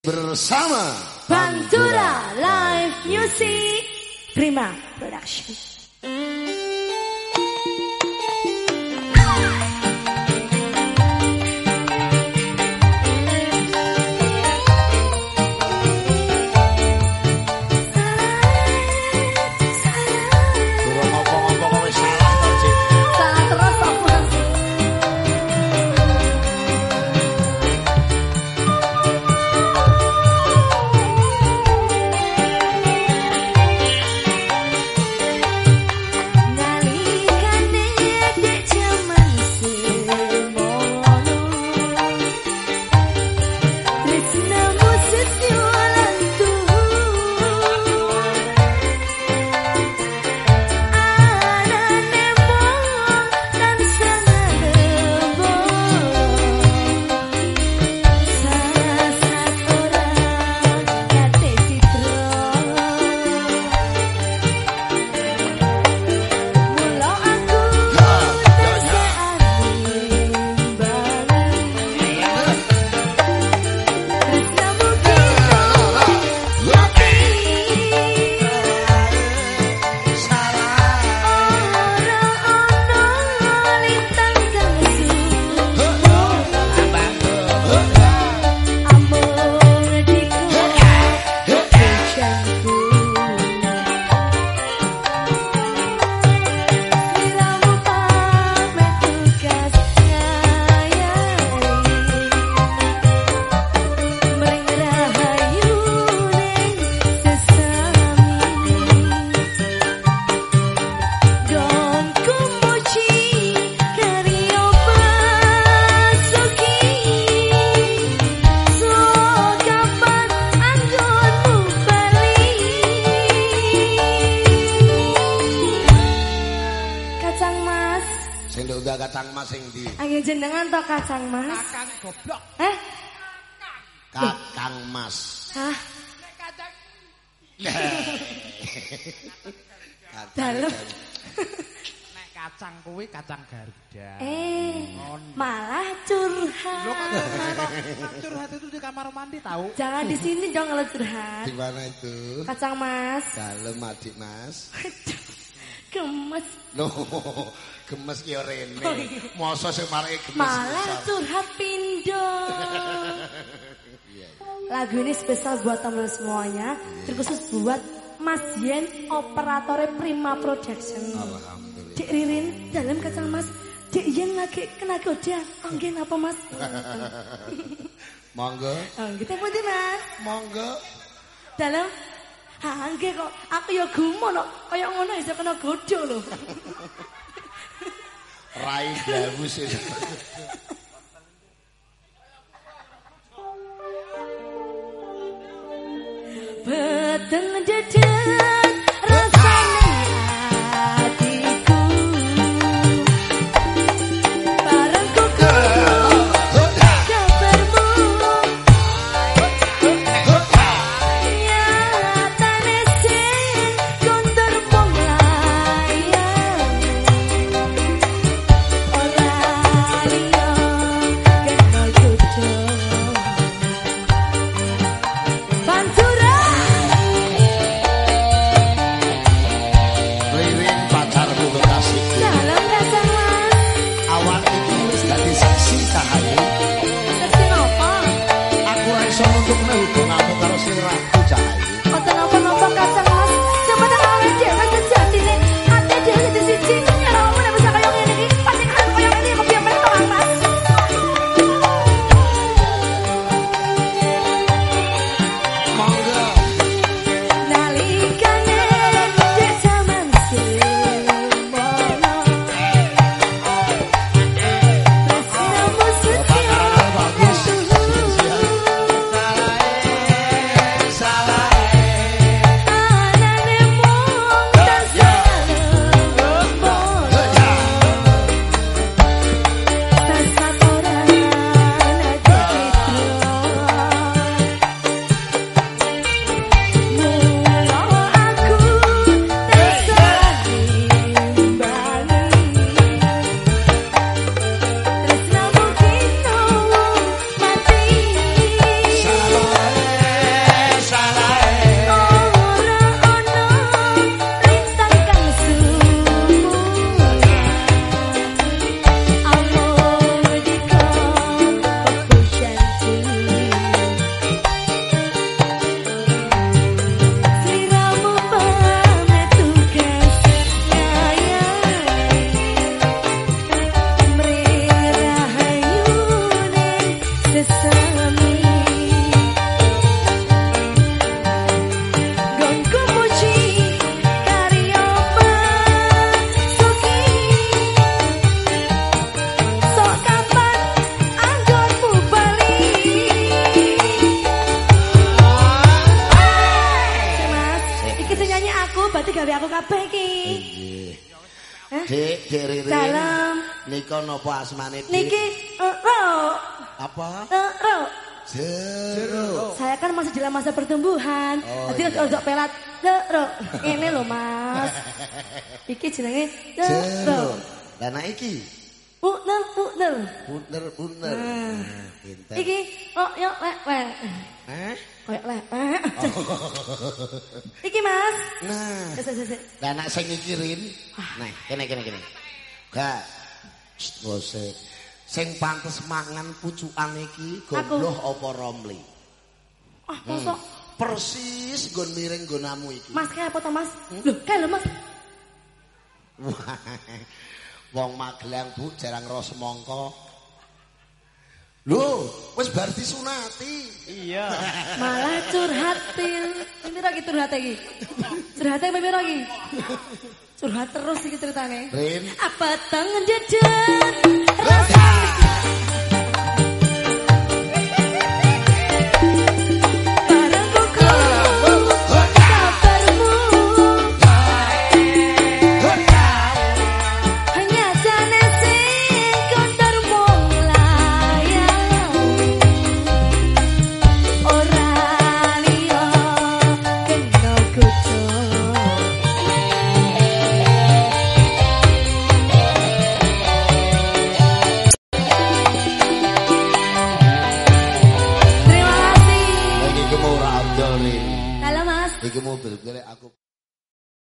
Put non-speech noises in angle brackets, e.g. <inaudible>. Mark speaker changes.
Speaker 1: bersama
Speaker 2: Pantura Live Music Prima Production.
Speaker 1: Kacang mas sing ndi?
Speaker 2: Angin jenengan to kacang mas?
Speaker 3: Kakang goblok.
Speaker 2: Eh?
Speaker 1: Kakang mas.
Speaker 2: Hah?
Speaker 3: Nek kacang <laughs>
Speaker 2: Dalem.
Speaker 3: nek kacang kuwi kacang Garuda.
Speaker 2: Eh, malah curhat.
Speaker 3: Lo kan curhat itu di kamar mandi tahu?
Speaker 2: Jangan di sini dong kalau curhat.
Speaker 1: Di mana itu?
Speaker 2: Kacang mas.
Speaker 1: Dalem adik mas.
Speaker 2: Gemes.
Speaker 1: Loh, <laughs> gemes ki ya rene.
Speaker 2: Oh, iya.
Speaker 1: Mosok sing marake gemes.
Speaker 2: Malah curhat pindo. Lagu ini spesial buat teman semuanya, terkhusus buat Mas Yen, operator Prima Production.
Speaker 1: Alhamdulillah.
Speaker 2: Dek Ririn, dalam kacang Mas, Dek Yen lagi kena goda. Anggen apa Mas? <laughs>
Speaker 1: Monggo,
Speaker 2: Oh, kita putih Mas.
Speaker 1: monggo.
Speaker 2: Dalam Angge kok aku ya gumun kok kaya ngono iso kena goda lho.
Speaker 1: Rai gawus itu.
Speaker 2: Beteng dedet 下海
Speaker 1: 鱼
Speaker 2: kabeh iki.
Speaker 4: Nggih.
Speaker 2: Hah?
Speaker 4: Dik, Dik Ririn.
Speaker 2: Salam.
Speaker 4: Nika napa asmane Dik?
Speaker 2: Niki ero.
Speaker 4: apa?
Speaker 2: Ero.
Speaker 4: Jero.
Speaker 2: Saya kan masih dalam masa pertumbuhan.
Speaker 4: Oh,
Speaker 2: Jadi
Speaker 4: iya.
Speaker 2: ojo pelat. Ero. Ini loh, Mas. <laughs> Iki jenenge
Speaker 4: Jero.
Speaker 2: ero.
Speaker 4: Lah nek iki
Speaker 2: Uner, uner.
Speaker 4: Puner puner.
Speaker 2: Nah.
Speaker 4: Nah, Pinter.
Speaker 2: Iki kok yo lek.
Speaker 4: Eh?
Speaker 2: Kayak lek. <laughs> Iki Mas.
Speaker 4: Nah,
Speaker 2: Sik, sik,
Speaker 4: lah nek sing iki. Nah, kene kene kene. Gak. Bose. Sing pantes mangan pucukan iki gobloh apa romli?
Speaker 2: Ah, mosok
Speaker 4: Persis nggon miring nggonamu iki.
Speaker 2: Mas kayak apa to, Mas? Loh, kayak lho, Mas.
Speaker 4: Wah, Wong Magelang Bu jarang ro semangka. Lho, wis bar disunati.
Speaker 3: Iya. <laughs>
Speaker 2: Malah curhat pil. Ini lagi curhat lagi. Curhatnya apa lagi? Curhat terus iki ceritane.
Speaker 4: Rin,
Speaker 2: Apa tangan jajan? Rasa